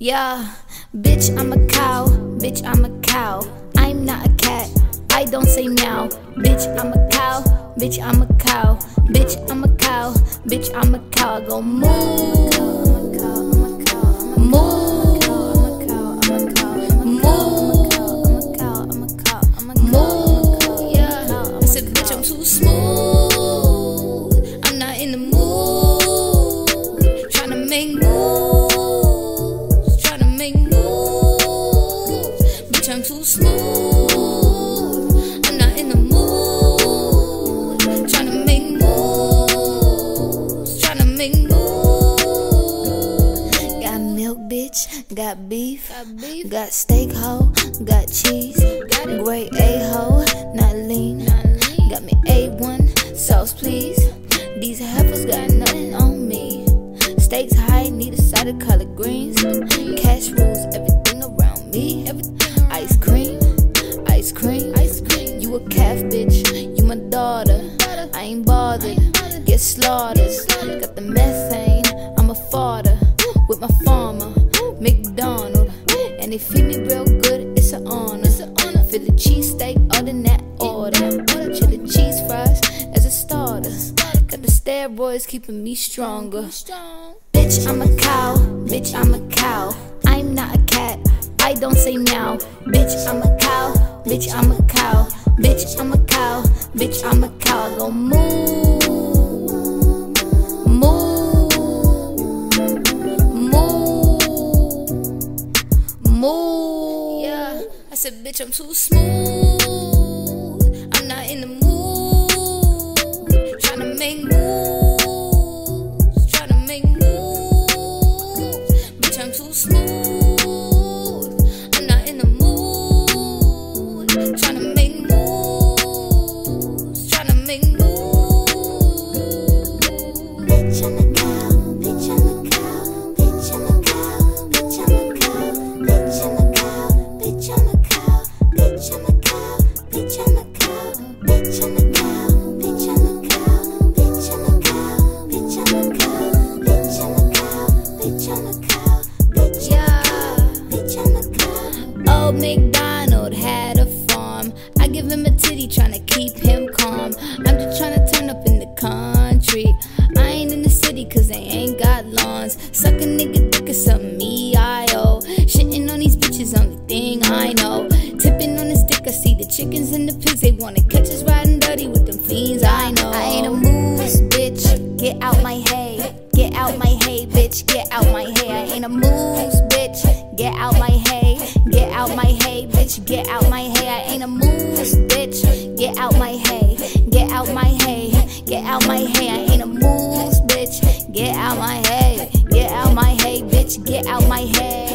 Yeah, bitch, I'm a cow. Bitch, I'm a cow. I'm not a cat. I don't say meow. Bitch, I'm a cow. Bitch, I'm a cow. Bitch, I'm a cow. Bitch, I'm a cow. Go bitch, I'm too smooth. I'm too smooth. I'm not in the mood. Tryna make moves. Tryna make moves. Got milk, bitch. Got beef. Got steak, ho. Got cheese. Got it. Great A ho. Not lean. Got me A1. Sauce, please. These heifers got nothing on me. Stakes high, need a side of collard greens. Cash rules everything around me. Ice cream, ice cream, ice cream. You a calf, bitch. You my daughter. I ain't bothered. Get slaughtered. Got the methane. I'm a fodder with my farmer, McDonald. And they feed me real good. It's an honor. For the cheesesteak, order that order. Chili cheese fries as a starter. Got the steroids keeping me stronger. Bitch, I'm a cow. Bitch, I'm a cow. Don't say now. Bitch, I'm a cow. Bitch, I'm a cow. Bitch, I'm a cow. Bitch, I'm a cow. Go moo. Moo. Moo. Moo. Yeah. I said, bitch, I'm too smooth. I'm not in the mood. Tryna make moves. MacDonald had a farm. I give him a titty, tryna keep him calm. I'm just tryna know. Tipping on his dick, I see the chickens and the pigs. They wanna catch us riding dirty with them fiends, I know. I ain't a moose, bitch. Get out my hay. Get out my hay, bitch. Get out my hay. I ain't a moose, bitch. Get out my hay. Get out my hay, bitch. Get out my hay. I ain't a moose, bitch. Get out my hay. Get out my hay. Get out my hay. I ain't a moose, bitch. Get out my hay. Get out my hay, bitch. Get out my hay.